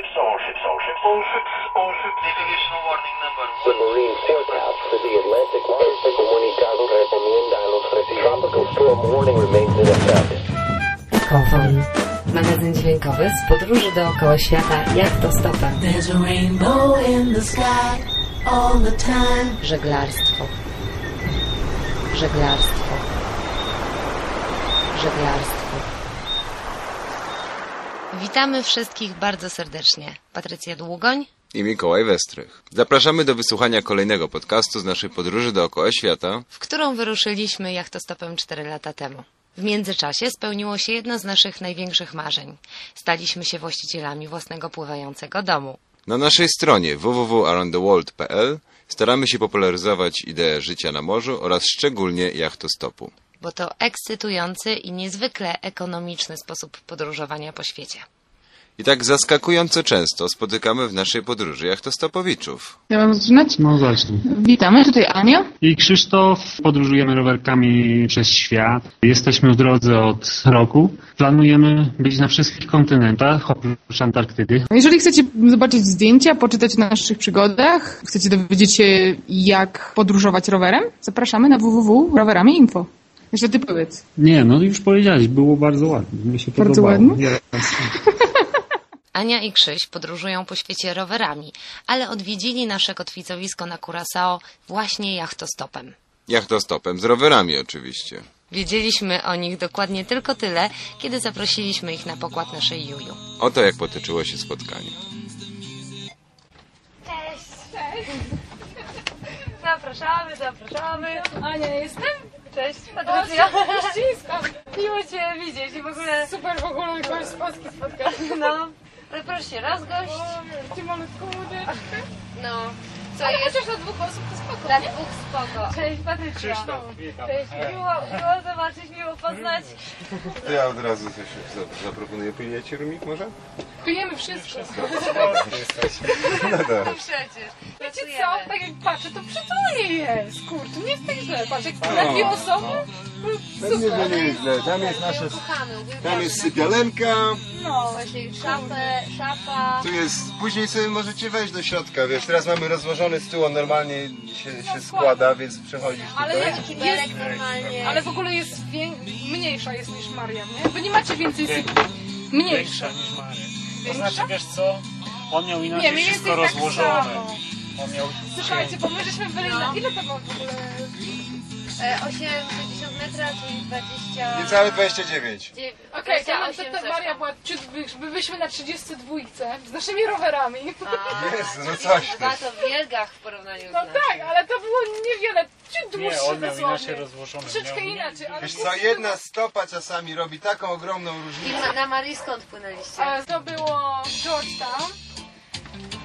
ships, all ships, all ships. All ships, all ships. Navigational warning number one. Submarine forecast for the Atlantic Marine Comunicado recomienda a los residentes. Tropical storm warning remains in effect. Kofon. Magazyn dźwiękowy z podróży dookoła świata jachtostopem. There's a rainbow in the sky all the time. Żeglarstwo. Żeglarstwo. Żeglarstwo. Witamy wszystkich bardzo serdecznie. Patrycja Długoń. i Mikołaj Westrych. Zapraszamy do wysłuchania kolejnego podcastu z naszej podróży dookoła świata. w którą wyruszyliśmy jachtostopem 4 lata temu. W międzyczasie spełniło się jedno z naszych największych marzeń. Staliśmy się właścicielami własnego pływającego domu. Na naszej stronie www.aroundtheworld.pl staramy się popularyzować ideę życia na morzu oraz szczególnie jachtostopu. Bo to ekscytujący i niezwykle ekonomiczny sposób podróżowania po świecie. I tak zaskakująco często spotykamy w naszej podróży jachtostopowiczów. Ja mam zaczynać? No zacznij. Witamy, tutaj Ania. I Krzysztof, podróżujemy rowerkami przez świat. Jesteśmy w drodze od roku. Planujemy być na wszystkich kontynentach, oprócz Antarktydy. Jeżeli chcecie zobaczyć zdjęcia, poczytać o naszych przygodach, chcecie dowiedzieć się jak podróżować rowerem, zapraszamy na www.rowerami.info. Jeszcze ty powiedz. Nie, no już powiedziałeś, było bardzo ładnie. Mi się Bardzo podobało. ładnie? Jasne. Ania i Krzyś podróżują po świecie rowerami, ale odwiedzili nasze kotwicowisko na Curaçao właśnie jachtostopem. Jachtostopem z rowerami oczywiście. Wiedzieliśmy o nich dokładnie tylko tyle, kiedy zaprosiliśmy ich na pokład naszej Juju. Oto jak potoczyło się spotkanie. Zapraszamy, zapraszamy. Ania, jestem? Cześć, Patrycja. Ściskam. Miło Cię widzieć i w ogóle... Super w ogóle jakoś z Polski spotkać. No. Ale proszę się rozgość. Ty malutką łódeczkę. No. Co Ale jest? chociaż na dwóch osób to spoko. Dla dwóch spoko. Cześć, Patrycja. Krzysztof, Cześć, miło, miło zobaczyć, miło poznać. To ja od razu coś zaproponuję. Pijecie rumik może? Pijemy wszystko. No dobra. Przecież. Wiecie co? Tak jak patrzę, to przytulnie jest. Kurczę, nie jest tak źle. Patrz, jak na dwie osoby. Pewnie, że nie jest źle. Tam jest nasza... Tam jest sypialenka. No. Właśnie szafę, szafa. Tu jest... Później sobie możecie wejść do środka, wiesz. Teraz mamy rozłożony stół, on normalnie się, się składa, więc przechodzisz Ale tutaj. jak Kibelek jest, normalnie. ale w ogóle jest wię... mniejsza jest niż Maria, nie? Wy nie macie więcej sypki. Mniejsza. niż Marek. To znaczy, wiesz co? On miał Nie, inaczej mniej wszystko tak rozłożone. samo. On miał... Słuchajcie, bo my żeśmy byli na... Ile to było w ogóle? E, 80 metra, czyli 20... Niecałe 29. Dziew- Okej, to, 28 to, to Maria była... Czy by- byliśmy na 32 z naszymi rowerami. A, Jezu, no coś ty. Chyba to w wielgach w porównaniu z No nami. tak, ale to było niewiele. Ciut Nie, dłuższe on miał dosłownie. inaczej rozłożone. Troszeczkę Miał- inaczej, ale... Wiesz co, jedna stopa czasami robi taką ogromną I różnicę. na, na Marii skąd płynęliście? E, To było Georgetown.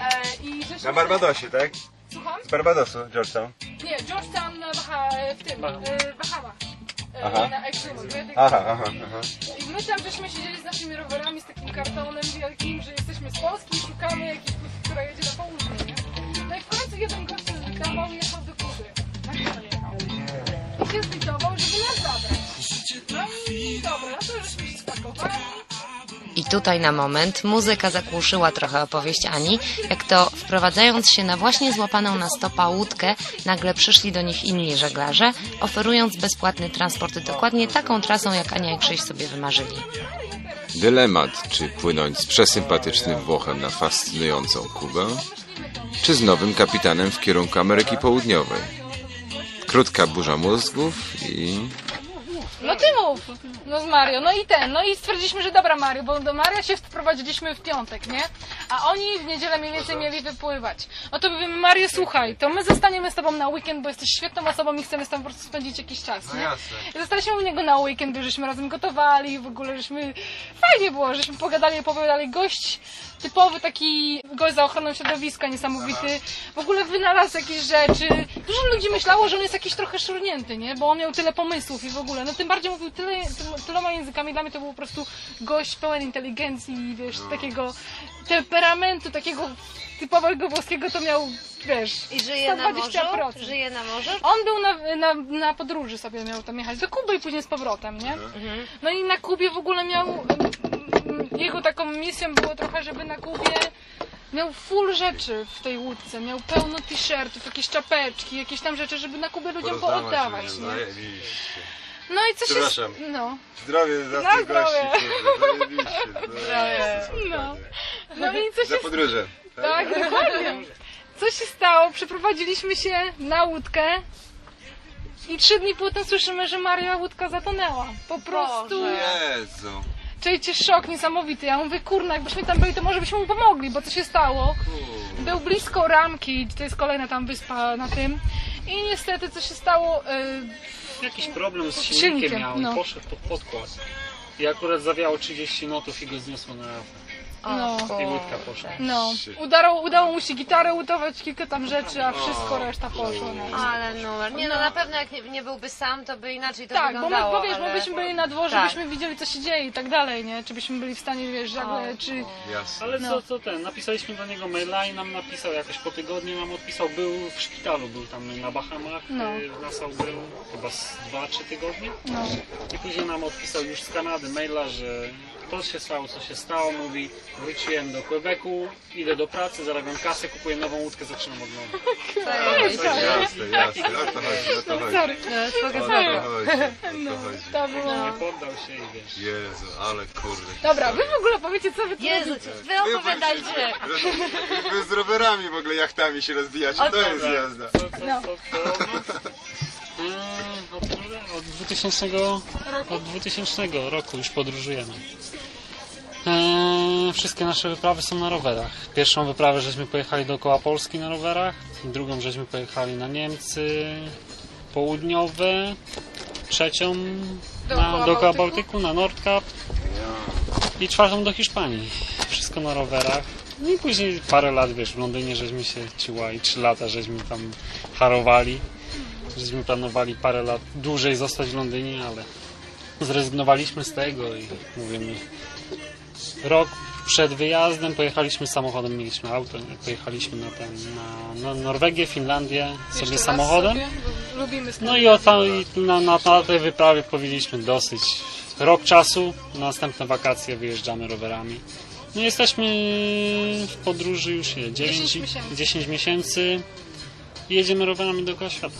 E, I. Na Barbadosie, tak? Słucham? Z Barbadosu, Georgetown. Nie, Georgetown na Baha, w tym, e, Bahamach. E, Aha. Na. Atlantic. Aha, aha, aha. I my tam żeśmy siedzieli z naszymi rowerami, z takim kartonem wielkim, że jesteśmy z Polski i szukamy jakiejś płytki, która jedzie na południe, nie? No i w końcu jeden gość się zlitował i jechał do Kuby. Na jechał. I się zlitował, żeby nas zabrać. No i dobra, no to żeśmy się spakowali. I tutaj na moment muzyka zakłuszyła trochę opowieść Ani, jak to wprowadzając się na właśnie złapaną na stopa łódkę, nagle przyszli do nich inni żeglarze, oferując bezpłatny transport dokładnie taką trasą, jak Ania i Krzyś sobie wymarzyli. Dylemat, czy płynąć z przesympatycznym Włochem na fascynującą Kubę, czy z nowym kapitanem w kierunku Ameryki Południowej. Krótka burza mózgów i... No ty mów, no z Mario, no i ten, no i stwierdziliśmy, że dobra Mario, bo do Maria się wprowadziliśmy w piątek, nie? A oni w niedzielę mniej więcej mieli wypływać. No to mówimy, Mario, słuchaj, to my zostaniemy z tobą na weekend, bo jesteś świetną osobą i chcemy z tobą po prostu spędzić jakiś czas, nie? I zostaliśmy u niego na weekend, żeśmy razem gotowali, w ogóle żeśmy, fajnie było, żeśmy pogadali, opowiadali, gość typowy taki gość za ochroną środowiska, niesamowity, w ogóle wynalazł jakieś rzeczy. Dużo ludzi myślało, że on jest jakiś trochę szurnięty, nie? Bo on miał tyle pomysłów i w ogóle, no tym bardziej mówił tyle, tyl- tyloma językami, dla mnie to był po prostu gość pełen inteligencji, wiesz, takiego temperamentu, takiego typowego włoskiego to miał, wiesz, I żyje na morzu? 120%. Żyje na morzu? On był na, na, na podróży sobie miał tam jechać do Kuby i później z powrotem, nie? No i na Kubie w ogóle miał. Jego taką misją było trochę, żeby na Kubie Miał full rzeczy w tej łódce, miał pełno t-shirtów, jakieś czapeczki, jakieś tam rzeczy, żeby na Kubę ludziom pooddawać, nie? Zajebiście. No i co się... Przepraszam. No. Zdrowie za Na tych gości, zdrowie. kurde, zajebiście. Zajebiście, No. No i co Za się... podróże. Tak, dokładnie. Co się stało? Przeprowadziliśmy się na łódkę i trzy dni potem słyszymy, że Maria łódka zatonęła. Po prostu... Jezu. Czujcie szok niesamowity. Ja mówię, kurna, jakbyśmy tam byli, to może byśmy mu pomogli, bo co się stało? Był blisko ramki, to jest kolejna tam wyspa na tym. I niestety co się stało? y, Jakiś problem z Silnikiem, silnikiem miał no. i poszedł pod podkład. I akurat zawiało 30 notów i go zniosło na rafę. No, I łódka poszła. no. Udało, udało mu się gitarę utować, kilka tam rzeczy, a wszystko reszta poszło. No. Ale numer. Nie no, na pewno jak nie, nie byłby sam, to by inaczej to Tak, bo my wyglądało. powiesz, ale... bo byśmy byli na dworze, Tak. byśmy widzieli co się dzieje i tak dalej, nie? Czy byśmy byli w stanie, wiesz, nagle, czy... Jasne. Ale No. co, co ten, napisaliśmy do niego maila i nam napisał jakoś po tygodniu nam odpisał, był w szpitalu, był tam na Bahamach, No. y, w Nassau był chyba z 2-3 tygodnie No. i później nam odpisał już z Kanady maila, że to się stało, co się stało, mówi wróciłem do Quebecu, idę do pracy, zarabiam kasę, kupuję nową łódkę, zaczynam od nowa. Jasne, jasne. O to chodzi, o to chodzi. Sorry. No, O to chodzi, o to chodzi. To było... Nie poddał się i wiesz. Jezu, ale kurde. Dobra, wy w ogóle powiecie, co wy tu Jezu, robicie. wy opowiadajcie. Wy z rowerami w ogóle jachtami się rozbijacie, to jest jazda. Co, co, No. co, co, no. Eee, od, od 2000, od 2000 roku już podróżujemy. Eee, wszystkie nasze wyprawy są na rowerach. Pierwszą wyprawę żeśmy pojechali dookoła Polski na rowerach, drugą żeśmy pojechali na Niemcy południowe, trzecią Dookoła na, dookoła Bałtyku? Bałtyku, na Nordkap i czwartą do Hiszpanii. Wszystko na rowerach. No i później parę lat, wiesz, w Londynie żeśmy się ciłali, trzy lata żeśmy tam harowali. Żeśmy planowali parę lat dłużej zostać w Londynie, ale zrezygnowaliśmy z tego i mówimy rok przed wyjazdem pojechaliśmy samochodem, mieliśmy auto, pojechaliśmy na, ten, na, na Norwegię, Finlandię Jeszcze sobie samochodem. Sobie, lubimy No i o tam, i na, na, na tej wyprawie powiedzieliśmy dosyć. Rok czasu, następne wakacje wyjeżdżamy rowerami. No jesteśmy w podróży już ile? 9, 10 miesięcy. 10 miesięcy i jedziemy rowerami dookoła świata.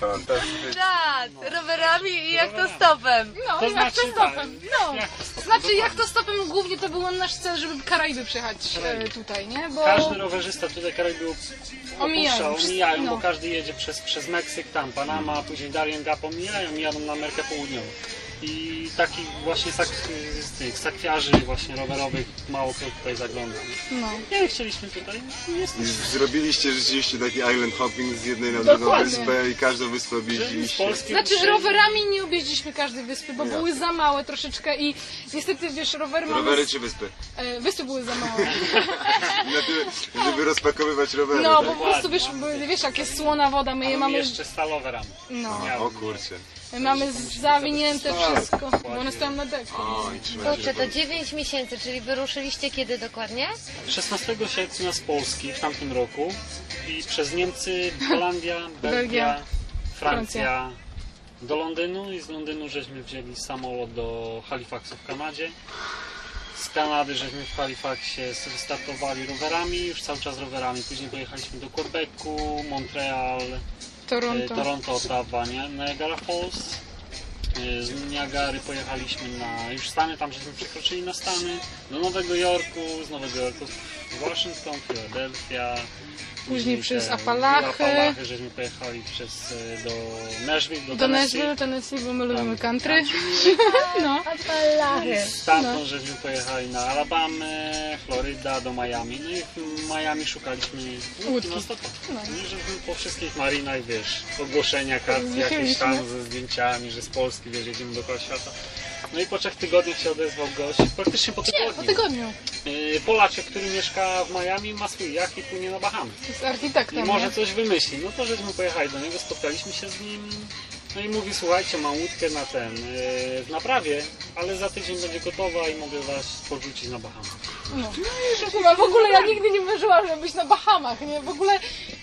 Fantastycznie. Tak, rowerami i jak to stopem. No, To jak znaczy to stopem. No. Jak to stopem? Znaczy, jak to stopem głównie to był nasz cel, żeby Karaiby przejechać e, tutaj, nie? Bo... Każdy rowerzysta tutaj Karaiby Omijają. opuszcza, omijają, No. bo każdy jedzie przez, przez Meksyk, tam Panama, później Darien Gap omijają i jadą na Amerykę Południową. I takich właśnie sak, z tych sakwiarzy właśnie rowerowych mało kto tutaj zagląda. No. Nie chcieliśmy tutaj, jesteśmy. Zrobiliście rzeczywiście taki island hopping z jednej na drugą Dokładnie. wyspę i każdą wyspę Z objeździliście. Polski Znaczy, odszedł- rowerami nie objeździliśmy każdej wyspy, bo były za małe troszeczkę i niestety, wiesz, rowery mamy... Rowery czy wyspy? E, wyspy były za małe. Na tyle, żeby rozpakowywać rowery. No, tak? bo po prostu, wiesz, bo- wiesz, jak jest słona woda, my je mamy... jeszcze stalowe ramy. No, O kurczę. My mamy zawinięte wszystko, bo one stoją na trzymajcie Kurczę, to 9 miesięcy, czyli wyruszyliście kiedy dokładnie? 16 sierpnia z Polski w tamtym roku i przez Niemcy, Holandia, Belgia, Belgia, Francja do Londynu i z Londynu żeśmy wzięli samolot do Halifaxu w Kanadzie. Z Kanady żeśmy w Halifaxie startowali rowerami, już cały czas rowerami. Później pojechaliśmy do Quebecu, Montreal, Toronto. Toronto, Ottawa? Niagara Falls. E, Z Niagary pojechaliśmy na już Stany, tam żeśmy przekroczyli na Stany, do Nowego Jorku, z Nowego Jorku Waszyngton, Philadelphia. Później przez te- Apalachy. Apalachy, żeśmy pojechali przez, e, do Nashville, do, Do Tennessee. Nashville, Tennessee, bo my lubimy country. No. Stamtąd żeśmy pojechali na Alabamę, Floryda, do Miami. No i w Miami szukaliśmy łódki. No. No i żeśmy po wszystkich marinach, wiesz, ogłoszenia, kartki jakieś tam ze zdjęciami, że z Polski, wiesz, jedziemy dookoła świata. No i po trzech tygodniach się odezwał gość, praktycznie po Nie, tygodniu. po tygodniu. Yy, Polaczek, który mieszka w Miami, ma swój jacht i płynie na Bahamy. Z I architektem, może nie? coś wymyśli. No to żeśmy pojechali do niego, spotkaliśmy się z nim. No i mówi, słuchajcie, mam łódkę na ten, yy, w naprawie, ale za tydzień będzie gotowa i mogę was porzucić na Bahamach. No. Chyba w ogóle ja nigdy nie marzyłam, żeby być na Bahamach, nie? W ogóle,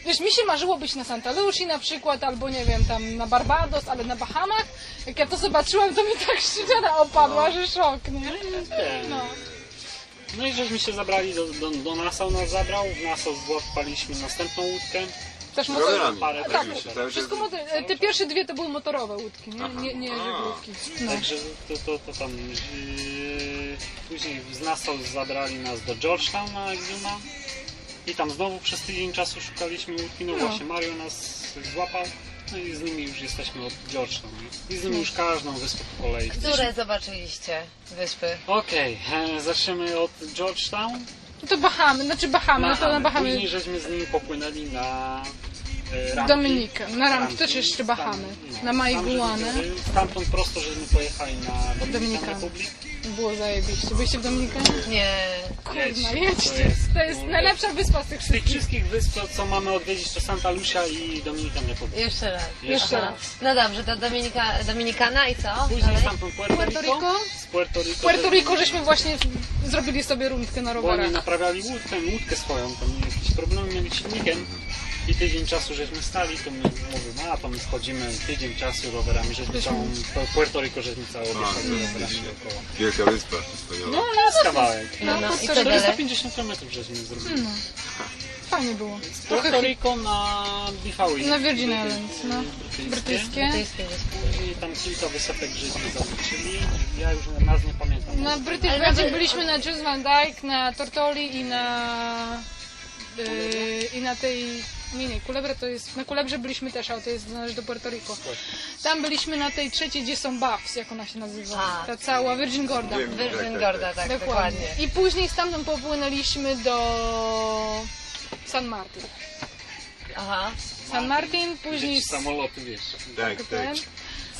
wiesz, mi się marzyło być na Santa Lucia na przykład, albo nie wiem, tam na Barbados, ale na Bahamach, jak ja to zobaczyłam, to mi tak szczera opadła, że szok, nie? No. No i żeśmy się zabrali do, do, do Nassau, nas zabrał. W Nassau złapaliśmy następną łódkę. Też Rowerami. motor... Parę Tak, też Cały czas- wszystko motor... e, Te pierwsze dwie to były motorowe łódki, nie, nie, nie Aha. żeglówki. No. Także to, to, to tam. Yy, później z Nassau zabrali nas do Georgetown na Exuma. I tam znowu przez tydzień czasu szukaliśmy łódki. No No. właśnie, Mario nas złapał. No i z nimi już jesteśmy od Georgetown. nie? I z nimi już każdą wyspę po kolei. Które zobaczyliście wyspy? Okej, e, zaczniemy od Georgetown. No to Bahamy, znaczy Bahamy, no to na Bahamy... Później żeśmy z nimi popłynęli na. Dominikę, na Ramki, Ramki. też jeszcze Bahamy. Na Maiguanę. tam żeśmy- Stamtąd prosto, żeśmy pojechali na. Republic. Było zajebiście. Byliście w Dominikanie? Nie. Kurna, Jedź, to jedźcie. jest- To jest najlepsza wyspa z tych Z tych wszystkich. wszystkich wysp, co- mamy odwiedzić, to Santa Lucia i Dominican Republic. Jeszcze raz. Jeszcze raz. No dobrze, to Dominika, Dominikana i co? Później Dalej? stamtąd Puerto, Puerto Rico. Rico? Z Puerto Rico. Puerto żeśmy- Rico żeśmy właśnie zrobili sobie rundkę na Bo oni rowerach. naprawiali łódkę, łódkę swoją, tam jakieś problemy mieli silnikiem. I tydzień czasu żeśmy stali, to my mówimy, a to my schodzimy tydzień czasu rowerami, żeśmy całą Pu- Puerto Rico, żeśmy całą obiecali rowerami dookoła. Wielka wyspa. Wspaniała. No jest kawałek. No, no. I co to dalej? 450 km żeśmy zrobili. No. Fajnie było. Z Puerto Rico na BVI. Na Virgin Islands, no. Brytyjskie. Później tam kilka wysepek żeśmy zaliczyli. Ja już nazw nie pamiętam. Na British Virgin byliśmy na Jules Van Dyke, na Tortoli i na... Yy, I na tej... Nie, nie, Kulebrę to jest... Na Kulebrze byliśmy też, ale to jest należy do Puerto Rico. Tam byliśmy na tej trzeciej, gdzie są Buffs, jak ona się nazywa. A. Ta cała Virgin Gorda. Virgin Gorda, tak, dokładnie. I później stamtąd popłynęliśmy do San Martin. Aha. San Martin, później... Gdzieś samoloty, wiesz. Tak, tak. ten.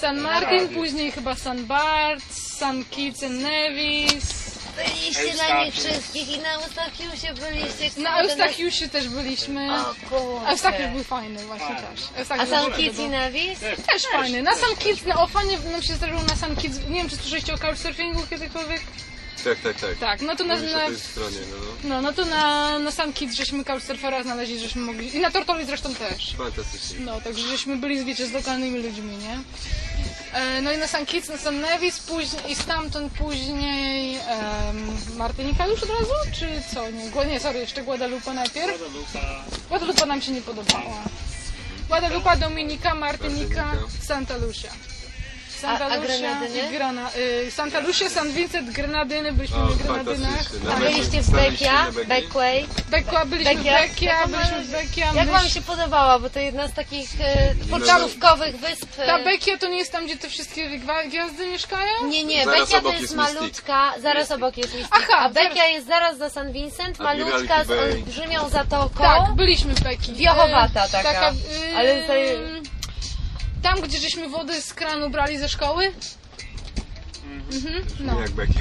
San Martin, później chyba San Bart, San Kitts and Nevis. Byliście na nich wszystkich i na Eustachiusie byliście. Na Eustachiusie też byliśmy. O kurde. Eustachiusz był fajny właśnie Fajny. też. A Eustachiusz był Kitts i dobry. Nevis? Też fajny. Na San Kitts, no o fajnie nam się zdarzyło na San Kitts. Nie wiem, czy słyszeliście o couchsurfingu kiedykolwiek? Tak, tak, tak. Tak, no to na, Mówisz na, o tej stronie, no, no. no, to na, na San Kitts żeśmy couchsurfera znaleźli, żeśmy mogli... I na Tortoli zresztą też. Fantastycznie. No, także żeśmy byli, wiecie, z lokalnymi ludźmi, nie? E, No i na San Kitts, na San Nevis później, i stamtąd później um, Martynika już od razu, czy co? Nie, nie sorry, jeszcze Guadalupe najpierw. Guadalupe. Guadalupe nam się nie podobała. Guadalupe, Dominika, Martynika, Martynika. Santa Lucia. Santa A- a Lucia i Grana, y, Santa Lucia, San Vincent, Grenadyny, byliśmy O, w Grenadynach. fantastycznie. Na Byliście w Bekia? Backway. Bekła, byliśmy Bekia? w Bekia, Jak byliśmy w Bekia. Jak wam się podobała, bo to jedna z takich e, wysp. e, Ta Bekia to nie jest tam, gdzie te wszystkie gwa- gwiazdy mieszkają? Nie, nie, Zaraz Bekia to obok jest jest Mystic. malutka, zaraz obok jest Mystic, Aha, a Bekia zaraz- jest zaraz za San Vincent, Admiralty malutka z Bay. olbrzymią zatoką. Tak, byliśmy w Beki. Wiochowata E, taka. Ale tutaj- Tam, gdzie żeśmy wodę z kranu brali ze szkoły? Mhm. No. Jak Becky.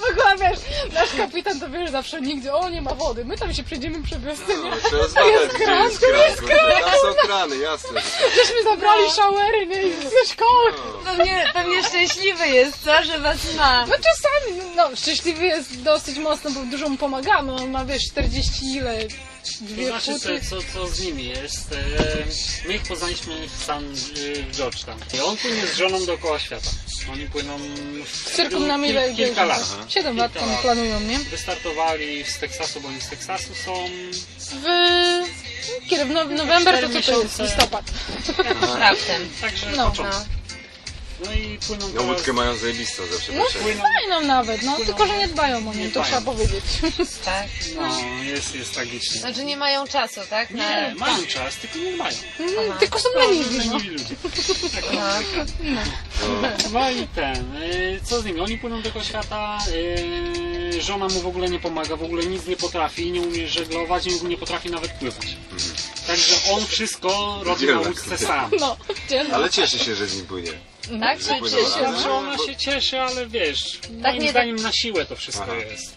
W ogóle wiesz, nasz kapitan to wiesz zawsze nigdzie, o nie ma wody, my tam się przejdziemy przy wiosce, nie? No, trzeba zbadać, gdzie kran, jest kran. jest kurde. Tam są krany, jasne. tak. Żeśmy zabrali showery, nie? I Ze szkoły. Pewnie, pewnie szczęśliwy jest, co, że was ma. No czasami, no szczęśliwy jest dosyć mocno, bo dużo mu pomagamy, on ma wiesz 40 ile, To dwie znaczy, futy. co, co, co z nimi jest? E, my ich poznaliśmy w San y, w Georgetown. I on płynie z żoną dookoła świata. Oni płyną w Cyrku na mile kilka lat. 7 lat tam Kilka planują, nie? Wystartowali z Teksasu, bo oni z Teksasu są. W... Kiedy? W now- November to co to jest? miesiące. Listopad. Raptem. Także No, początek. No i płyną No teraz... łódkę mają zajebistą zawsze. No. Płyną, fajną nawet, no, tylko że nie dbają o Nie nią, to dbają. trzeba powiedzieć. Tak. no, jest, jest tragicznie. Znaczy nie mają czasu, tak? Na... Nie, mają czas, tylko nie mają. Mm, Tylko są leniwi, no. Leniwi ludzie. Tak No i ten, y, co z nimi? Oni płyną do tego świata, y, żona mu w ogóle nie pomaga, w ogóle nic nie potrafi, nie umie żeglować, nie, nie potrafi nawet pływać. Także on wszystko robi na Dzielna łódce sam. No. Ale cieszy się, że z nim płynie. Tak? Czy, Zapłynął czy, razem. czy, Że ona się cieszy, ale wiesz, moim Tak nie- zdaniem na siłę to wszystko Aha. jest.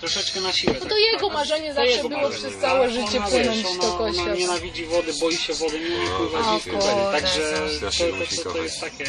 Troszeczkę na siłę. To tak, to jego tak. marzenie To zawsze jego było marzenie. przez całe Tak, życie ona, płynąć wiesz, do ona, ona nienawidzi wody, boi się wody, nie umie pływać, tak kurde, Także to, to, to, to jest takie...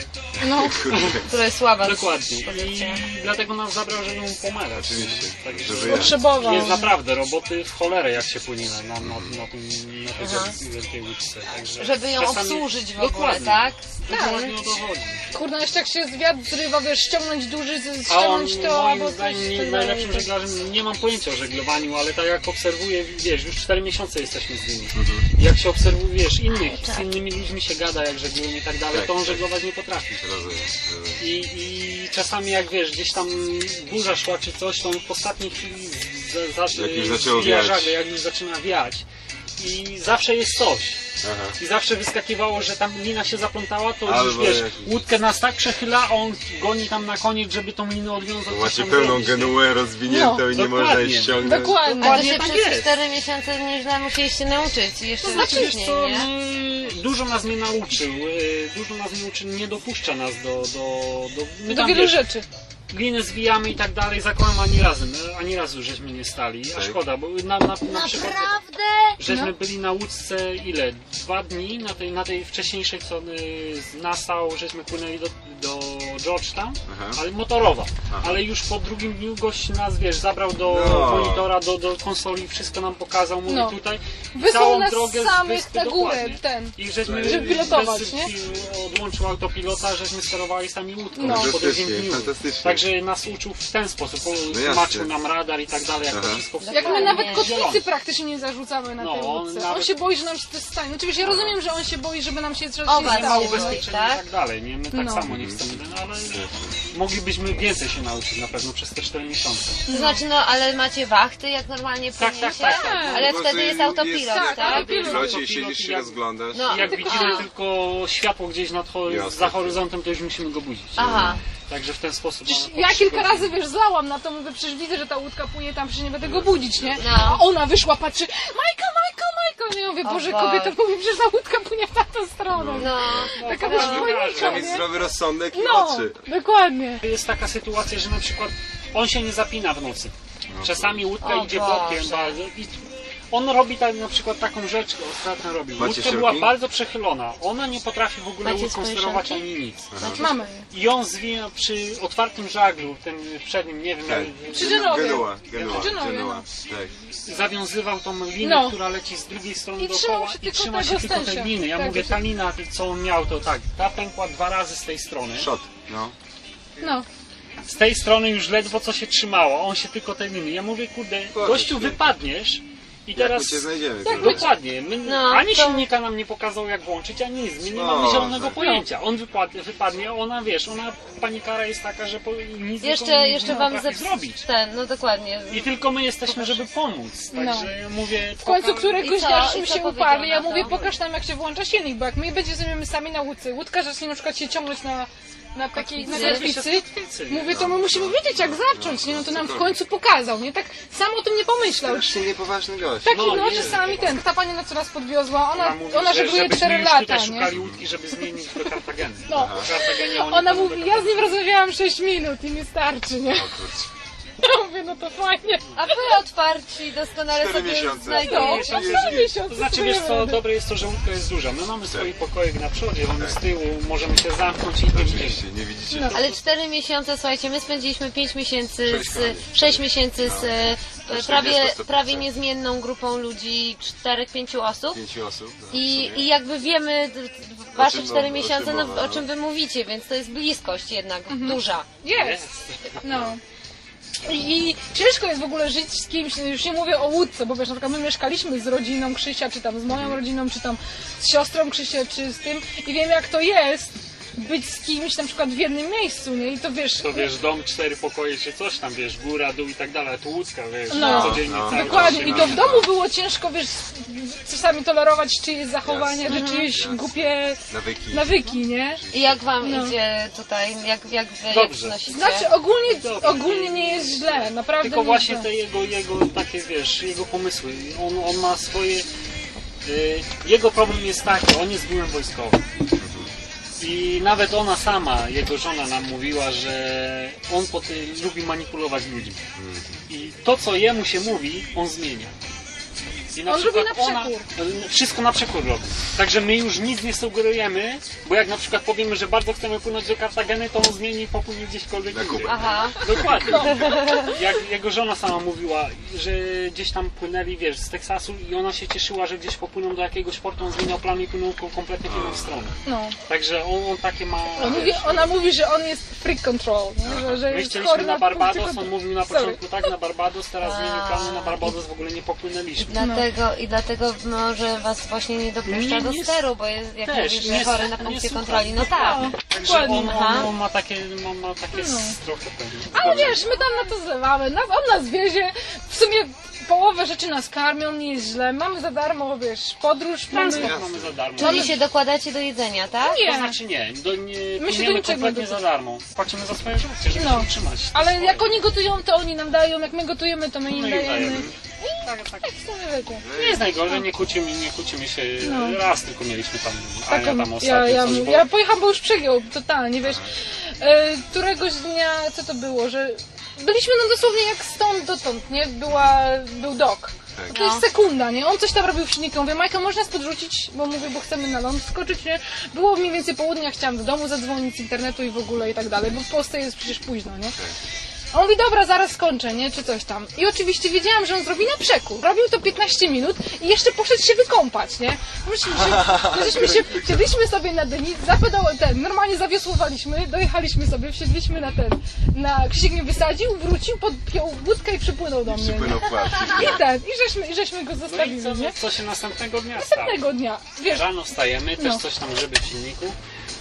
No, To jest słaba Dokładnie. I dlatego nas zabrał, żeby mu pomagać. Oczywiście. Także potrzebował. jest naprawdę roboty w cholerę, jak się płynie na, na, na, na, tym, na tej wielkiej łódce. Także Żeby ją czasami- obsłużyć w ogóle, Dokładnie. tak? Dokładnie o to chodzi. Kurna, jeszcze jak się zwiat zrywa, wiesz, ściągnąć duży, z- ściągnąć to, albo coś nie, tak najlepszym żeglarzem, nie mam pojęcia o żeglowaniu, ale tak jak obserwuję, wiesz, już 4 miesiące jesteśmy z nimi. Mhm. Jak się obserwuje, wiesz, innych, z innymi ludźmi się gada, jak żeglują i tak dalej, Tak, to on tak. żeglować nie potrafi. Rozumiem, rozumiem. I, I czasami jak wiesz, gdzieś tam burza szła czy coś, to on w ostatniej chwili za, za, Jak jak już zaczyna wiać. I zawsze jest coś. Aha. I zawsze wyskakiwało, że tam lina się zaplątała, to Albo już wiesz, jakiś- łódkę nas tak przechyla, a on goni tam na koniec, żeby tą linę odwiązać. Macie tam pełną genuę rozwiniętą No, i nie można jej dokładnie. ściągnąć. Dokładnie. A to Dokładnie się tak przez jest. 4 miesiące nieźle musieliście nauczyć i jeszcze To znaczy, wiesz wcześniej, co, nie? dużo nas nie nauczył, y, dużo nas nie nauczył, nie dopuszcza nas do... do, do, Do tam, wielu wiesz, rzeczy. Gliny zwijamy i tak dalej, za kołem ani razem, ani razu żeśmy nie stali, a Tak. szkoda, bo na, na, na przykład Naprawdę? żeśmy No. byli na łódce ile? Dwa dni, na tej, na tej wcześniejszej co y, z Nassau, żeśmy płynęli do, do Georgetown, Aha. ale motorowa, Aha. ale już po drugim dniu gość nas, wiesz, zabrał do No. monitora, do, do konsoli, wszystko nam pokazał, mówi No. tutaj, Wysłał całą nas drogę z samych wyspy na górę, dokładnie. ten. I żeśmy Żeby pilotować, bez- nie? odłączył autopilota, żeśmy sterowali sami łódką No. po drugim dniu. fantastycznie. Także nas uczył w ten sposób, jasne. tłumaczył nam radar i tak dalej, jak to wszystko Jak my nawet kotwicy praktycznie nie zarzucamy na No, tej on łódce. On się boi, że nam się to stanie. Oczywiście ja rozumiem, że on się boi, żeby nam się coś nie nie ma. Stało, ubezpieczenia tak? i tak dalej, nie? My tak No. samo nie chcemy, no, ale moglibyśmy więcej się nauczyć na pewno przez te 4 miesiące. To znaczy, no, ale macie wachty, jak normalnie Tak, płyniecie? tak, tak, tak. Ale Po wtedy jest autopilot, tak, tak? autopilot. Siedzisz się jak- rozglądasz. No. I jak widzimy tylko światło gdzieś nad za horyzontem, to już musimy go budzić. Aha. Także w ten sposób. Przecież ja kilka razy, wiesz, zlałam na to, mówię, przecież widzę, że ta łódka płynie tam, przecież nie będę go budzić, nie? No. A ona wyszła, patrzy, Majka, Majka, Majka! No ja mówię, Boże, Boże. kobieta, mówi, przecież ta łódka płynie w tamtą stronę. No. Taka No, wiesz, no, Trzeba mieć nie? zdrowy rozsądek i No, oczy. dokładnie. Jest taka sytuacja, że na przykład on się nie zapina w nocy. Czasami łódka O idzie Boże. bokiem bardzo i on robi tak, na przykład taką rzecz, ostatnio robił. Macie Łódka była bardzo przechylona. Ona nie potrafi w ogóle Macie łódką sterować ani nic. Mamy. I on zwija przy otwartym żaglu, tym przednim, nie wiem, Tak. Przy no. Tak. zawiązywał tą linę, No. która leci z drugiej strony I trzymał dookoła się i tylko trzyma się tylko tej liny. Ja Tak, mówię, ta lina, co on miał, to tak, ta pękła dwa razy z tej strony. Shot. No. No. Z tej strony już ledwo co się trzymało, on się tylko tej liny. Ja mówię, kurde, gościu wypadniesz i Jak teraz... my cię znajdziemy? Tak, dokładnie. My, No, ani to- silnika nam nie pokazał jak włączyć, ani nic. My nie No, mamy zielonego tak. pojęcia. On wypadnie, wypadnie, ona wiesz, ona panikara jest taka, że po, nic Jeszcze, nikomu nie jeszcze wam zepsuć zrobić. ten, no dokładnie. I tylko my jesteśmy, żeby pomóc. Także ja mówię... W końcu poka- któregoś dnia się uparli, ja mówię, pokaż nam jak się włącza silnik, bo jak my będziemy sami na łódce, łódka zacznie na przykład się ciągnąć na, na takiej na kotwicy, mówię, to my musimy wiedzieć jak zacząć, nie? No to nam w końcu pokazał, nie? Tak sam o tym nie pomyślał. Strasznie niepoważny gość. Taki No, no, czasami ten, ta pani nas coraz podwiozła, ona, Ona żegluje żebyśmy 4 już lata, nie? szukali łódki, żeby zmienić do Kartageny. No. Ona mówi, ja z nim rozmawiałam 6 minut i mi starczy, nie? Ja mówię, no to fajnie. A wy otwarci doskonale Cztery sobie miesiące. znajdujecie. No, miesiące. na cały miesiąc. To znaczy, wiesz co, dobre jest to, że łódka jest duża. My mamy swój pokoik na przodzie, mamy z tyłu, możemy się zamknąć i nie. Oczywiście, nie widzicie. No. Ale 4 miesiące, słuchajcie, my spędziliśmy 5 miesięcy Sześć z. 6 miesięcy z e, prawie, 40 prawie niezmienną grupą ludzi, 4-5 osób. Pięciu osób. no, w I, sumie. I jakby wiemy d- d- wasze czym 4 mowa, o miesiące, czym no, mowa, o no. czym wy mówicie, więc to jest bliskość jednak duża. Jest. No. I, I ciężko jest w ogóle żyć z kimś, już nie mówię o łódce, bo wiesz, na przykład my mieszkaliśmy z rodziną Krzysia, czy tam z moją rodziną, czy tam z siostrą Krzysia, czy z tym i wiem jak to jest być z kimś na przykład w jednym miejscu, nie? I to wiesz, To wiesz, dom, cztery pokoje czy coś tam, wiesz, góra, dół i tak dalej, a tu łódka, wiesz, No. codziennie No. cały Dokładnie. I to w domu było ciężko, wiesz, czasami tolerować czyjeś zachowania, Jasne. czy czyjeś Jasne. głupie Nawyki. nawyki, nie? I jak wam No. idzie tutaj, jak, jak wy jak Dobrze. znosicie? Znaczy ogólnie, Dobrze. ogólnie nie jest źle, naprawdę Tylko nie właśnie jest te źle. jego, jego takie, wiesz, jego pomysły. On, on ma swoje... y, jego problem jest taki, on jest byłym wojskowym. I nawet ona sama, jego żona nam mówiła, że on lubi manipulować ludźmi. I to, co jemu się mówi, on zmienia. I On robi na ona wszystko na przekór robi. Także my już nic nie sugerujemy, bo jak na przykład powiemy, że bardzo chcemy płynąć do Kartageny, to on zmieni i popłynie gdziekolwiek indziej. Aha. Dokładnie. Jak jego żona sama mówiła, że gdzieś tam płynęli, wiesz, z Teksasu i ona się cieszyła, że gdzieś popłyną do jakiegoś portu, on zmieniał plan i płynął ko- kompletnie w inną stronę. No. Także on, on takie ma... On mówi, ona mówi, że on jest freak control, nie? Że, że My jest chcieliśmy chory na Barbados, on mówił na Sorry. początku tak na Barbados, teraz zmienił plany, na Barbados w ogóle nie popłynęliśmy. Dlatego, I dlatego może was właśnie nie dopuszcza Nie, do steru, bo jest, jak też, mówisz, nie chory na punkcie kontroli. No tak. Także on, on, on ma takie, on ma takie trochę pewnie. Ale wiesz, my tam na to zlewamy, no, on nas wiezie, w sumie połowę rzeczy nas karmią, nie jest źle, mamy za darmo, wiesz, podróż, mamy... Mamy za darmo. Czyli się dokładacie do jedzenia, tak? Nie. To znaczy nie, do, nie My się do niczego kompletnie nie za darmo. Płacimy za swoje życie, żeby No. się utrzymać. Ale jak oni gotują, to oni nam dają, jak my gotujemy, to my im im dajemy. dajemy. Tak, tak w sumie wiecie. Nie jest najgorzej, nie kłócimy, nie kłócimy się. No. Raz tylko mieliśmy tam, Ania Taką, tam ostatnio ja, ja, coś, bo... ja pojechałam, bo już przegiął totalnie, wiesz. E, któregoś dnia, co to było, że byliśmy no dosłownie jak stąd dotąd, nie? Była, był dok. To jest sekunda, nie? On coś tam robił w silniku. Mówię, Majka, można nas podrzucić? Bo mówię, bo chcemy na ląd skoczyć, nie? Było mniej więcej południa, chciałam do domu zadzwonić z internetu i w ogóle i tak dalej, bo w Polsce jest przecież późno, nie? On mówi, dobra, zaraz skończę, nie? Czy coś tam. I oczywiście wiedziałam, że on zrobi na przekór. Robił to 15 minut i jeszcze poszedł się wykąpać, nie? Myśmy się, żeśmy się, wsiedliśmy sobie na dyni, zapytał ten, normalnie zawiosłowaliśmy, dojechaliśmy sobie, wsiedliśmy na ten, na, Krzysiek mnie wysadził, wrócił, podpiął łódkę i przypłynął do mnie. Przypłynął płaszcz. I ten, i żeśmy, i żeśmy go No i zostawili, co, nie? co się następnego dnia? Następnego dnia, wiesz, Rano wstajemy, też No. coś tam grzyby w silniku.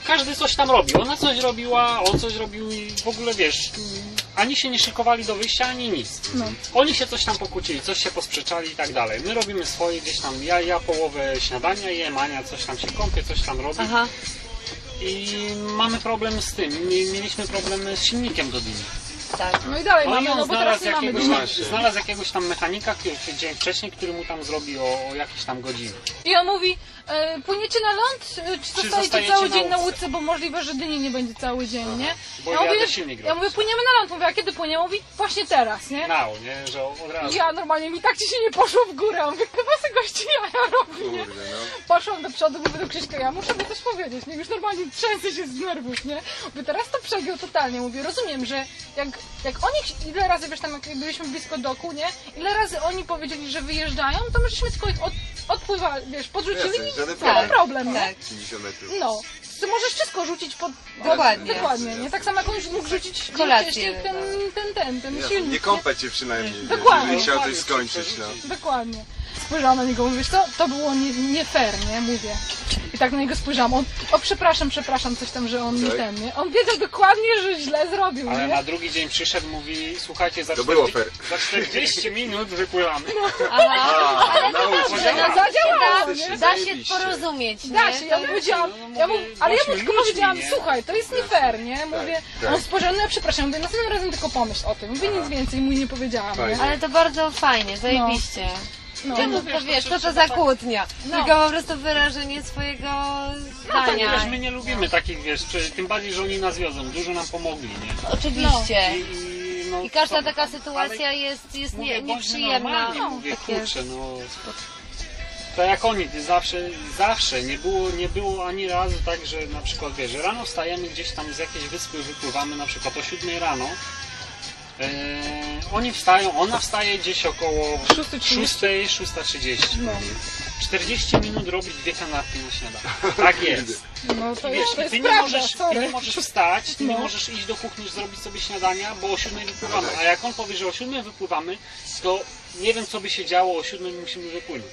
Każdy coś tam robił. Ona coś robiła, on coś robił i w ogóle wiesz, ani się nie szykowali do wyjścia, ani nic. no. Oni się coś tam pokłócili, coś się posprzeczali i tak dalej. My robimy swoje gdzieś tam, ja, ja połowę śniadania jem, Ania coś tam się kąpie, coś tam robi. Aha. I mamy problem z tym, Mie- mieliśmy problem z silnikiem do dyni. Tak. No i dalej No mamy, on no bo teraz znalazł nie mamy jakiegoś, tam, znalazł jakiegoś tam mechanika który, dzień wcześniej, który mu tam zrobi o, o jakieś tam godziny. I on mówi, e, płyniecie na ląd, e, czy zostajecie zostajecie cały dzień na łódce? bo możliwe, że dyni nie będzie cały dzień, nie? Bo ja, mówię, silnik ja mówię, płyniemy na ląd. Mówię, a kiedy płyniemy? Mówi, właśnie teraz, nie? Nał, nie? Że od razu. Ja normalnie mi tak ci się nie poszło w górę. Mówię, chyba se gości jaja robi, nie? Kurde, no. Poszłam do przodu, mówię do Krzyśka, ja muszę mu coś powiedzieć, nie? Już normalnie trzęsę się z nerwów, nie? Mówię, teraz to przegiął totalnie. Mówię, rozumiem, że jak, jak oni, ile razy, wiesz, tam jak byliśmy blisko doku, nie? Ile razy oni powiedzieli, że wyjeżdżają, to my żeśmy tylko ich od, odpływali, wiesz, podrzucili żaden problem. problem, nie? Tak. 50 metrów. No. Ty możesz wszystko rzucić pod... Dokładnie. Dokładnie, nie? Tak samo jak on już mógł rzucić Kolację. wcześniej ten, ten, ten, ten Jasne, silnik. Nie kąpać się przynajmniej, Dokładnie. jeżeli chciał coś skończyć, no. Dokładnie. Spojrzałam na niego, mówisz co? To było nie, nie fair, nie? Mówię. I tak na niego spojrzałam. On, o przepraszam, przepraszam, coś tam, że on nie Tak? ten, nie? On wiedział dokładnie, że źle zrobił, Ale nie? na drugi dzień przyszedł, mówi, słuchajcie, za, To było 40, za 40 minut wypływamy. Aha. Ale to nauczył dobrze, się. no Zadziałało, da, nie? da się Zajebiście. porozumieć, Da nie? się, ja To- powiedziałam, no, ja mów, ale ja mu tylko powiedziałam, słuchaj, to jest nie fair, nie? Mówię, tak. on spojrzał, no ja przepraszam, mówię, następnym razem tylko pomyśl o tym. Mówię, nic więcej mu nie powiedziałam, nie? Fajnie. Ale to bardzo fajnie, zajebiście. No. Ty, no, to wiesz, co to za kłótnia? No. Tylko po prostu wyrażenie swojego No tak, zdania. wiesz, my nie lubimy takich, wiesz, czy- tym bardziej, że oni nas wiozą, dużo nam pomogli, nie? Oczywiście. I, i, no, I każda co- taka sytuacja jest, jest nie, bądźmy nieprzyjemna. normalni, No, mówię, tak jest. kurczę, no... To jak oni, ty zawsze, zawsze nie było, nie było ani razu tak, że na przykład, wiesz, że rano wstajemy gdzieś tam z jakiejś wyspy, wypływamy na przykład o 7 rano, oni wstają, ona wstaje gdzieś około 6.30. 6, 6.30. No. 40 minut robi dwie kanapki na śniadanie. Tak jest. No to Wiesz, to jest ty nie, prawda, możesz, ty nie możesz wstać, ty nie No. możesz iść do kuchni zrobić sobie śniadania, bo o 7 wypływamy. Tak. A jak on powie, że o 7 wypływamy, to nie wiem co by się działo, o 7 musimy wypłynąć.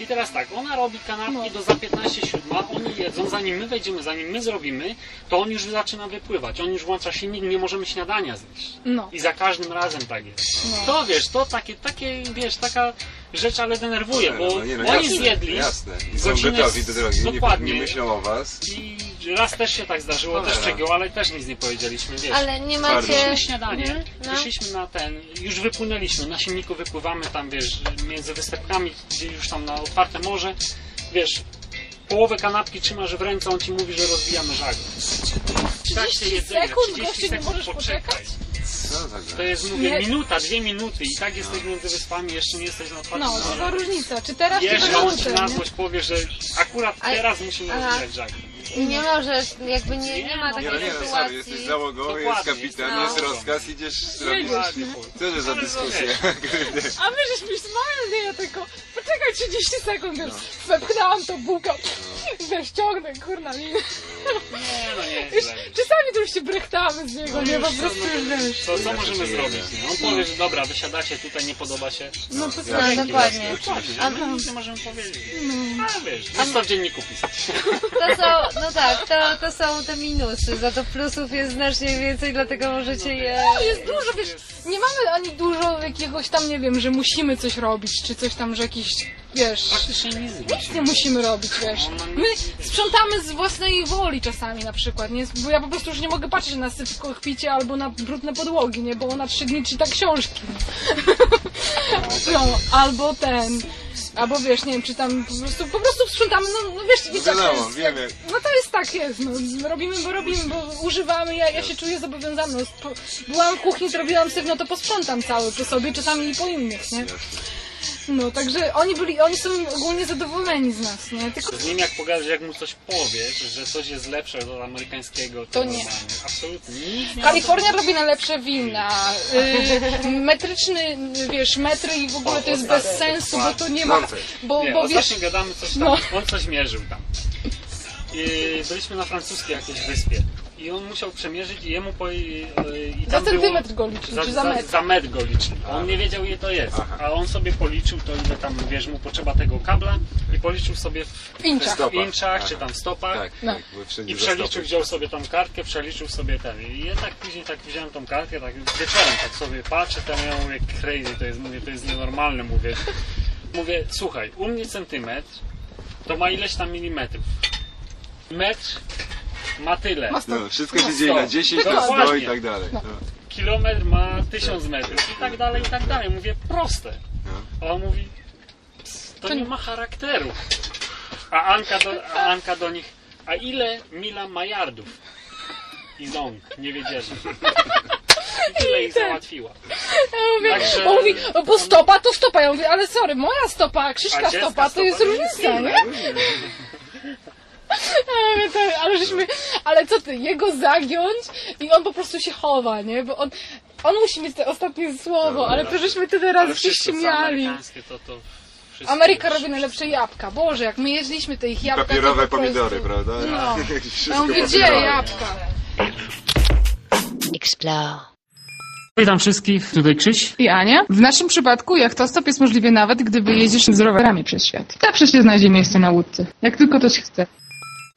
I teraz tak, ona robi kanapki No. do za 15 siódma, oni jedzą, zanim my wejdziemy, zanim my zrobimy, to on już zaczyna wypływać, on już włącza silnik, nie możemy śniadania zjeść. No. I za każdym razem tak jest. No. To wiesz, to takie, takie, wiesz, taka rzecz, ale denerwuje, bo No nie, no oni jasne, zjedli Jasne. I są gotowi do drogi, nie, Dokładnie. nie myślą o was. I raz też się tak zdarzyło, Cholera. też przegiął, ale też nic nie powiedzieliśmy, wiesz. Ale nie macie... Wyszliśmy śniadanie, Mhm, no. wyszliśmy na ten, już wypłynęliśmy, na silniku wypływamy tam, wiesz, między występkami, gdzie już tam na otwarte morze, wiesz, połowę kanapki trzymasz w ręce, on ci mówi, że rozbijamy żagle. W trakcie 30 jedzenia, sekund, 30 gościu, nie sekund możesz poczekaj. poczekać? To jest, mówię, Nie. minuta, dwie minuty i tak jesteś między wyspami, jeszcze nie jesteś na otwartym No, morzu. to za różnica. Czy teraz, czy Jeszcze za on ci na złość powie, że akurat A- teraz musimy aha. rozbijać żagle. I nie możesz, jakby nie, nie ma Nie, takiej no nie, no sorry, sytuacji. jesteś załogowy, jest Dokładnie, kapitan, no. jest rozkaz, idziesz robić. Dokładnie, Co to za dyskusja? A my żeśmy nie, ja tylko poczekaj 30 sekund, wiesz, wepchnęłam tą bułkę, wiesz, ciągnę, kurna, nie. Nie, no nie, Wiesz, źle. czasami to już się brechtamy z niego, nie, po Już, prostu, no, wiesz. To co możemy zrobić? On powie, że dobra, wysiadacie tutaj, nie podoba się. No to No, tak. dokładnie. A my nic nie możemy powiedzieć. A wiesz, jest to w dzienniku pisać. To są, no tak, to, to są te minusy, za to plusów jest znacznie więcej, dlatego możecie je... No, jest dużo, wiesz, nie mamy ani dużo jakiegoś tam, nie wiem, że musimy coś robić, czy coś tam, że jakiś, wiesz, Praktycznie nic nie nic nie musimy robić, wiesz. My sprzątamy z własnej woli czasami na przykład, nie? Bo ja po prostu już nie mogę patrzeć na sypko chpicie albo na brudne podłogi, nie? Bo ona trzy dni czyta książki. No, albo ten, albo wiesz, nie wiem, czy tam po prostu, po prostu sprzątamy, no, no wiesz, wiecie, jak to Wiadomo, jest, wiemy. no to jest tak jest, no robimy, bo robimy, bo używamy, ja, ja się czuję zobowiązana. No, byłam w kuchni, zrobiłam syf, no to posprzątam cały po sobie, czasami i po innych, nie? No, także oni byli, oni są ogólnie zadowoleni z nas, nie? Tylko Z nim jak pogadasz, jak mu coś powiesz, że coś jest lepsze od amerykańskiego, to, To nie. normalnie. Absolutnie. Nic Kalifornia robi najlepsze wina, y, metryczny, wiesz, metry i w ogóle to jest bez sensu, bo to nie ma, bo, Nie, bo wiesz, ostatnio gadamy coś tam, No. on coś mierzył tam. I byliśmy na francuskiej jakiejś wyspie i on musiał przemierzyć i jemu po... I, i za tam było- centymetr go liczy, za, czy za metr. za metr go liczyli. A On nie wiedział ile to jest. A on sobie policzył to ile tam, wiesz, mu potrzeba tego kabla i policzył sobie w, W inczach. w inczach czy tam w stopach. Tak, No. tak, I za przeliczył, wziął sobie tą kartkę, przeliczył sobie ten. I ja tak później tak wziąłem tą kartkę, tak wieczorem tak sobie patrzę, tam ja mówię, crazy to jest, mówię, to jest nienormalne, mówię. Mówię, słuchaj, u mnie centymetr to ma ileś tam milimetrów. Metr ma tyle. No, wszystko się dzieje na 10, na 100 i tak dalej. No. Kilometr ma tysiąc metrów i tak dalej, i tak dalej. Mówię, proste. A on mówi, "Ps, to nie ma charakteru. A Anka do, a Anka do nich, a ile Mila ma yardów? I ząg, nie wiedzieli. I tyle ich załatwiła. Ja mówię, Także- on mówi, bo stopa to stopa. Ja mówię, ale sorry, moja stopa, a Krzyśka A dziecka stopa to jest stopa różnica, nie? To- Ale żeśmy, ale co ty, jego zagiąć i on po prostu się chowa, nie? Bo on, on musi mieć te ostatnie słowo, ale to żeśmy tyle Ale razy się śmiali. to to wszystko Ameryka robi najlepsze jabłka. Boże, jak my jedliśmy te ich jabłka. to Papierowe po prostu- pomidory, prawda? No. Wszystko Ja mówię, gdzie jabłka? Explore. Witam wszystkich, tutaj Krzyś. I Ania? W naszym przypadku jachtostop jest możliwy nawet, gdy wyjedziesz z rowerami przez świat. Zawsze się znajdzie miejsce na łódce. Jak tylko ktoś chce.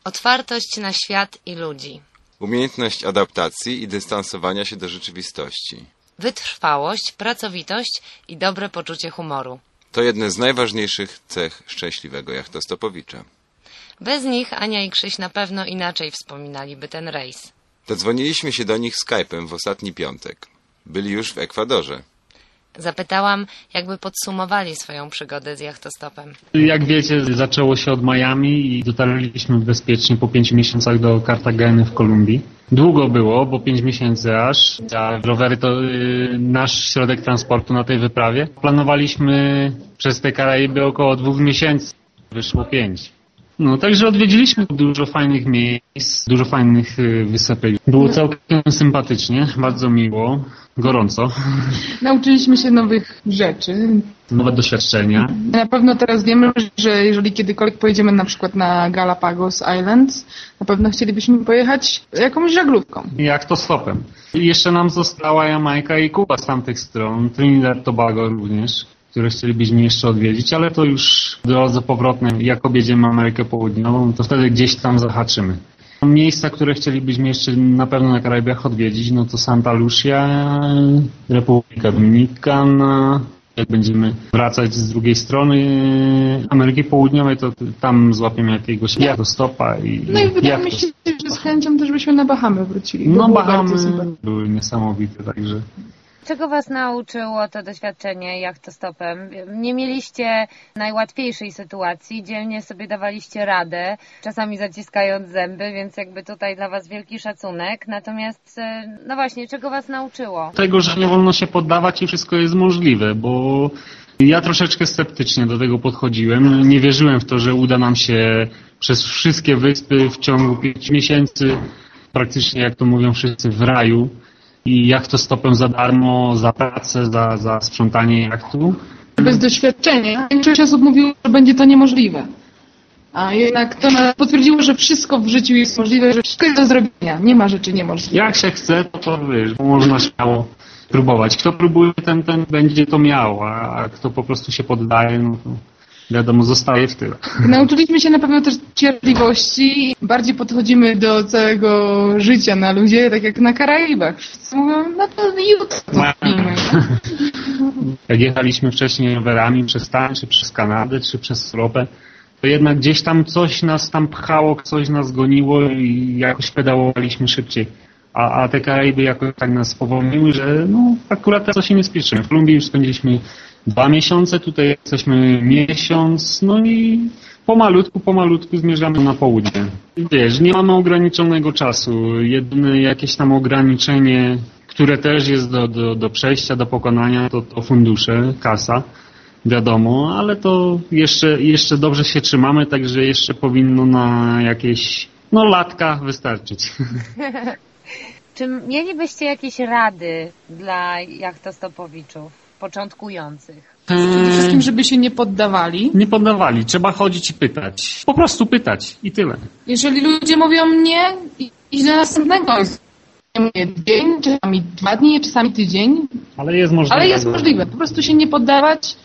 Otwartość na świat i ludzi. Umiejętność adaptacji i dystansowania się do rzeczywistości. Wytrwałość, pracowitość i dobre poczucie humoru. To jedne z najważniejszych cech szczęśliwego jachtostopowicza. Bez nich Ania i Krzyś na pewno inaczej wspominaliby ten rejs. Dodzwoniliśmy się do nich Skype'em w ostatni piątek. Byli już w Ekwadorze. Zapytałam, jakby podsumowali swoją przygodę z jachtostopem. Jak wiecie, zaczęło się od Miami i dotarliśmy bezpiecznie po pięciu miesiącach do Kartageny w Kolumbii. Długo było, bo pięć miesięcy aż. A rowery to y, nasz środek transportu na tej wyprawie. Planowaliśmy przez te Karaiby około dwóch miesięcy. Wyszło pięć. No, także odwiedziliśmy dużo fajnych miejsc, dużo fajnych y, wysepek. Było całkiem sympatycznie, bardzo miło, gorąco, Nauczyliśmy się nowych rzeczy. nowe doświadczenia. Na pewno teraz wiemy, że jeżeli kiedykolwiek pojedziemy na przykład na Galapagos Islands, na pewno chcielibyśmy pojechać jakąś żaglówką. Jak to stopem. I jeszcze nam została Jamajka i Kuba z tamtych stron, Trinidad Tobago również, które chcielibyśmy jeszcze odwiedzić, ale to już w drodze powrotnej, jak objedziemy Amerykę Południową, to wtedy gdzieś tam zahaczymy. Miejsca, które chcielibyśmy jeszcze na pewno na Karaibach odwiedzić, no to Santa Lucia, Republika Dominikana, jak będziemy wracać z drugiej strony Ameryki Południowej, to tam złapiemy jakiegoś jachtostopa i No i wydaje mi się, że z chęcią też byśmy na Bahamy wrócili. no Bahamy były niesamowite, także Czego Was nauczyło to doświadczenie jachtostopem? Nie mieliście najłatwiejszej sytuacji, dzielnie sobie dawaliście radę, czasami zaciskając zęby, więc jakby tutaj dla Was wielki szacunek. Natomiast, e, no właśnie, czego Was nauczyło? Tego, że nie wolno się poddawać i wszystko jest możliwe, bo ja troszeczkę sceptycznie do tego podchodziłem. Nie wierzyłem w to, że uda nam się przez wszystkie wyspy w ciągu pięciu miesięcy, praktycznie jak to mówią wszyscy, w raju i jachtostopem za darmo, za pracę, za, za sprzątanie jachtu. Bez doświadczenia większość osób mówiło, że będzie to niemożliwe. A jednak to potwierdziło, że wszystko w życiu jest możliwe, że wszystko jest do zrobienia. Nie ma rzeczy niemożliwych. Jak się chce, to, to wiesz, można śmiało próbować. Kto próbuje, ten, ten będzie to miał, a, a kto po prostu się poddaje, no to wiadomo, zostaje w tyle. Nauczyliśmy się na pewno też cierpliwości. Bardziej podchodzimy do całego życia na ludzie, tak jak na Karaibach. Wszyscy mówią, no to jutro. Jak jechaliśmy wcześniej rowerami przez Stan, czy przez Kanadę, czy przez Europę, to jednak gdzieś tam coś nas tam pchało, coś nas goniło i jakoś pedałowaliśmy szybciej. A, a te Karaiby jakoś tak nas powolniły, że no akurat to się nie spieszymy. W Kolumbii już spędziliśmy dwa miesiące, tutaj jesteśmy miesiąc, no i pomalutku, pomalutku zmierzamy na południe. Wiesz, nie mamy ograniczonego czasu. Jedyne jakieś tam ograniczenie, które też jest do, do, do przejścia, do pokonania, to, to fundusze, kasa wiadomo, ale to jeszcze, jeszcze dobrze się trzymamy, także jeszcze powinno na jakieś, no latka wystarczyć. Czy mielibyście jakieś rady dla jachtostopowiczów początkujących? Przede wszystkim, żeby się nie poddawali. Nie poddawali, trzeba chodzić i pytać. Po prostu pytać i tyle. Jeżeli ludzie mówią nie, i- idź do następnego. Dzień, czasami dwa dni, czasami tydzień, Ale jest możliwe. ale jest możliwe. Po prostu się nie poddawać.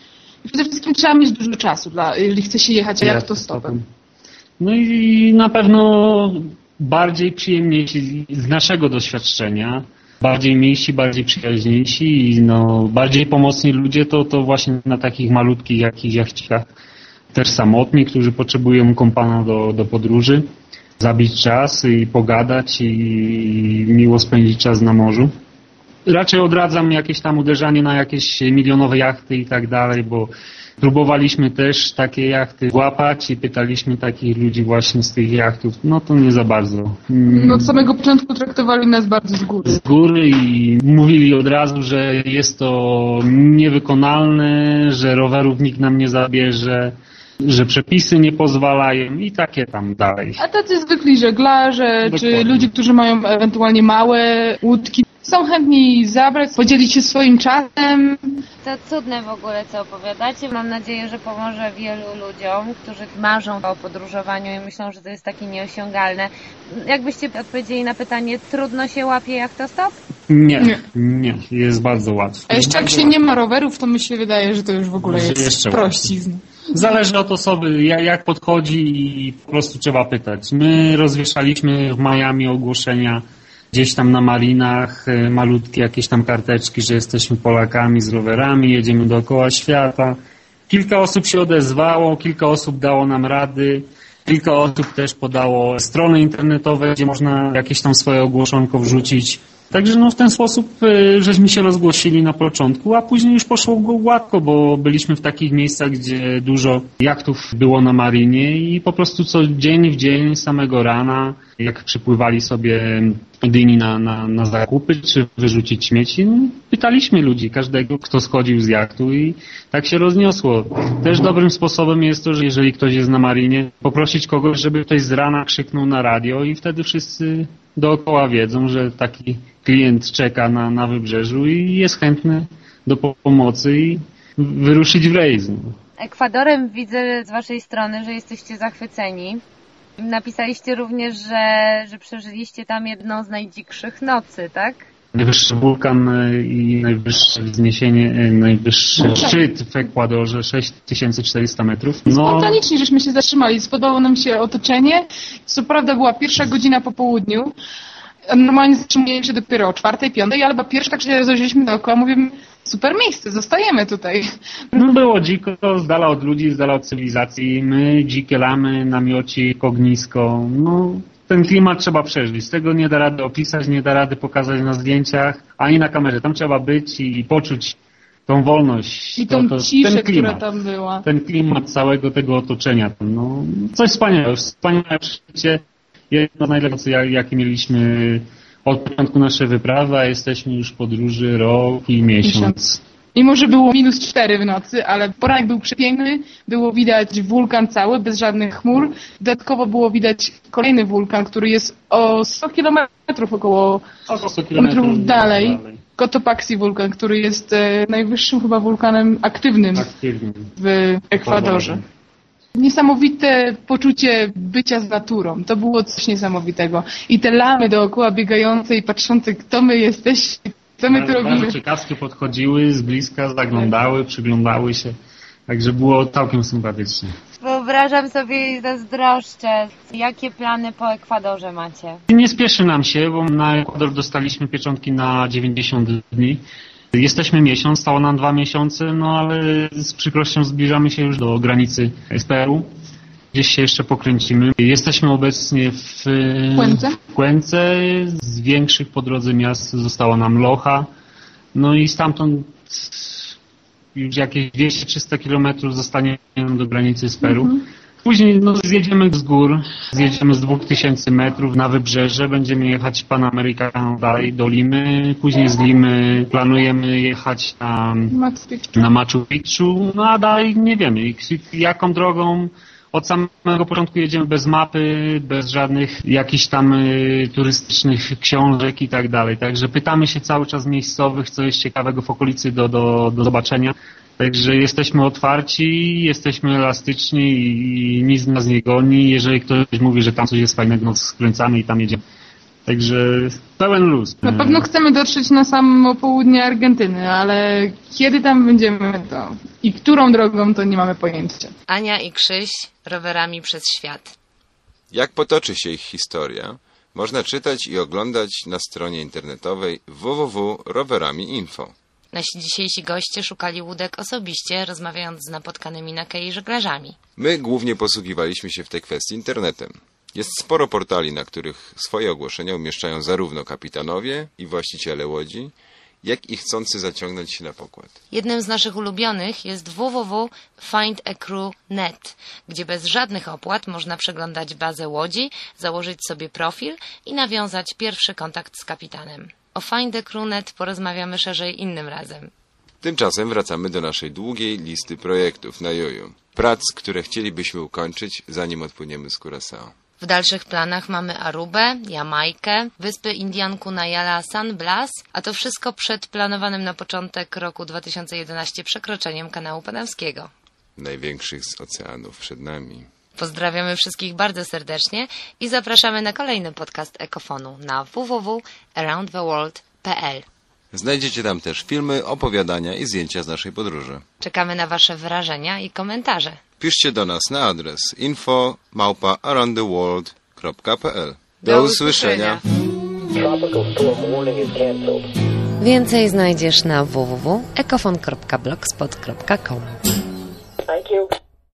Przede wszystkim trzeba mieć dużo czasu, dla, jeżeli chce się jechać jachtostopem. No i na pewno bardziej przyjemniejsi z naszego doświadczenia, bardziej mniejsi, bardziej przyjaźniejsi i no, bardziej pomocni ludzie to, to właśnie na takich malutkich jakichś jachcikach też samotni, którzy potrzebują kompana do, do podróży, zabić czas i pogadać i miło spędzić czas na morzu. Raczej odradzam jakieś tam uderzanie na jakieś milionowe jachty i tak dalej, bo próbowaliśmy też takie jachty łapać i pytaliśmy takich ludzi właśnie z tych jachtów, no to nie za bardzo. No od samego początku traktowali nas bardzo z góry. z góry i mówili od razu, że jest to niewykonalne, że rowerów nikt nam nie zabierze, że przepisy nie pozwalają i takie tam dalej. A tacy zwykli żeglarze, czy Dokładnie. ludzie, którzy mają ewentualnie małe łódki, są chętni zabrać, podzielić się swoim czasem. To cudne w ogóle, co opowiadacie. Mam nadzieję, że pomoże wielu ludziom, którzy marzą o podróżowaniu i myślą, że to jest takie nieosiągalne. Jakbyście odpowiedzieli na pytanie, trudno się łapie jachtostop? Nie, Nie. nie, jest bardzo łatwo. A jeszcze jak się nie ma rowerów, to mi się wydaje, że to już w ogóle Że jest jeszcze prościzn. Zależy od osoby, ja- jak podchodzi i po prostu trzeba pytać. My rozwieszaliśmy w Miami ogłoszenia gdzieś tam na marinach, e, malutkie jakieś tam karteczki, że jesteśmy Polakami z rowerami, jedziemy dookoła świata. Kilka osób się odezwało, kilka osób dało nam rady, kilka osób też podało strony internetowe, gdzie można jakieś tam swoje ogłoszonko wrzucić. Także no w ten sposób e, żeśmy się rozgłosili na początku, a później już poszło gładko, bo byliśmy w takich miejscach, gdzie dużo jachtów było na marinie i po prostu co dzień w dzień, samego rana, jak przypływali sobie dyni na, na, na zakupy, czy wyrzucić śmieci, no, pytaliśmy ludzi, każdego, kto schodził z jachtu i tak się rozniosło. Też dobrym sposobem jest to, że jeżeli ktoś jest na marinie, poprosić kogoś, żeby ktoś z rana krzyknął na radio i wtedy wszyscy dookoła wiedzą, że taki klient czeka na, na wybrzeżu i jest chętny do po- pomocy i wyruszyć w rejs. No. Ekwadorem widzę z waszej strony, że jesteście zachwyceni. Napisaliście również, że, że przeżyliście tam jedną z najdzikszych nocy, tak? Najwyższy wulkan e, i najwyższe wzniesienie, e, najwyższy szczyt w Ekwadorze, 6400 metrów. No, Spontanicznie żeśmy się zatrzymali. Spodobało nam się otoczenie. Co prawda była pierwsza godzina po południu. Normalnie zatrzymujemy się dopiero o czwartej, piątej, ale chyba pierwsze tak się rozejrzeliśmy dookoła, mówimy, super miejsce, zostajemy tutaj. no było dziko, z dala od ludzi, z dala od cywilizacji. My, dzikie lamy, namiocik, ognisko. No, ten klimat trzeba przeżyć. Tego nie da rady opisać, nie da rady pokazać na zdjęciach, ani na kamerze. Tam trzeba być i poczuć tą wolność. I tą to, to, ciszę, ten klimat, która tam była. Ten klimat całego tego otoczenia. No, coś wspaniałego. Wspaniałe przeżycie. Jedno z najlepszych, jak- jakie mieliśmy od początku naszej wyprawy, a jesteśmy już w podróży rok i miesiąc. Miesiąc. Mimo, że było minus 4 w nocy, ale poranek był przepiękny, było widać wulkan cały, bez żadnych chmur. Dodatkowo było widać kolejny wulkan, który jest o 100 kilometrów około Około 100 kilometrów dalej. Cotopaxi wulkan, który jest e, najwyższym chyba wulkanem aktywnym Aktywnie. w Ekwadorze. Niesamowite poczucie bycia z naturą. To było coś niesamowitego. I te lamy dookoła biegające i patrzące, kto my jesteśmy, co my tu robimy. ciekawskie podchodziły z bliska, zaglądały, przyglądały się. Także było całkiem sympatycznie. Wyobrażam sobie i zazdroszczę. Jakie plany po Ekwadorze macie? Nie spieszy nam się, bo na Ekwador dostaliśmy pieczątki na 90 dni. Jesteśmy miesiąc, stało nam dwa miesiące, no ale z przykrością zbliżamy się już do granicy z Peru. Gdzieś się jeszcze pokręcimy. Jesteśmy obecnie w Kłęce? w Kłęce. Z większych po drodze miast została nam Locha. No i stamtąd już jakieś 200-300 kilometrów zostanie do granicy z Peru. Później no, zjedziemy z gór, zjedziemy z 2000 metrów na wybrzeże, będziemy jechać Panamerikaną dalej do Limy, później z Limy planujemy jechać na, na Machu Picchu, no a dalej nie wiemy jaką drogą. Od samego początku jedziemy bez mapy, bez żadnych jakichś tam y, turystycznych książek i tak dalej. Także pytamy się cały czas miejscowych, co jest ciekawego w okolicy do, do, do zobaczenia. Także jesteśmy otwarci, jesteśmy elastyczni i nic nas nie goni. Jeżeli ktoś mówi, że tam coś jest fajnego, no skręcamy i tam jedziemy. Także pełen luz. Na pewno chcemy dotrzeć na samo południe Argentyny, ale kiedy tam będziemy to i którą drogą to nie mamy pojęcia. Ania i Krzyś rowerami przez świat. Jak potoczy się ich historia, można czytać i oglądać na stronie internetowej www.rowerami.info. Nasi dzisiejsi goście szukali łódek osobiście, rozmawiając z napotkanymi na kei żeglarzami. My głównie posługiwaliśmy się w tej kwestii internetem. Jest sporo portali, na których swoje ogłoszenia umieszczają zarówno kapitanowie i właściciele łodzi, jak i chcący zaciągnąć się na pokład. Jednym z naszych ulubionych jest www.findacrew.net, gdzie bez żadnych opłat można przeglądać bazę łodzi, założyć sobie profil i nawiązać pierwszy kontakt z kapitanem. O Find the Crew.net porozmawiamy szerzej innym razem. Tymczasem wracamy do naszej długiej listy projektów na joju. Prac, które chcielibyśmy ukończyć, zanim odpłyniemy z Curaçao. W dalszych planach mamy Arubę, Jamajkę, wyspy Indian Kunayala San Blas, a to wszystko przed planowanym na początek roku 2011 przekroczeniem kanału panamskiego. Największych z oceanów przed nami. Pozdrawiamy wszystkich bardzo serdecznie i zapraszamy na kolejny podcast Ekofonu na www.aroundtheworld.pl. Znajdziecie tam też filmy, opowiadania i zdjęcia z naszej podróży. Czekamy na Wasze wrażenia i komentarze. Piszcie do nas na adres info małpa aroundtheworld.pl. Do, Do usłyszenia. Więcej znajdziesz na www.ekofon.blogspot.com. Thank you.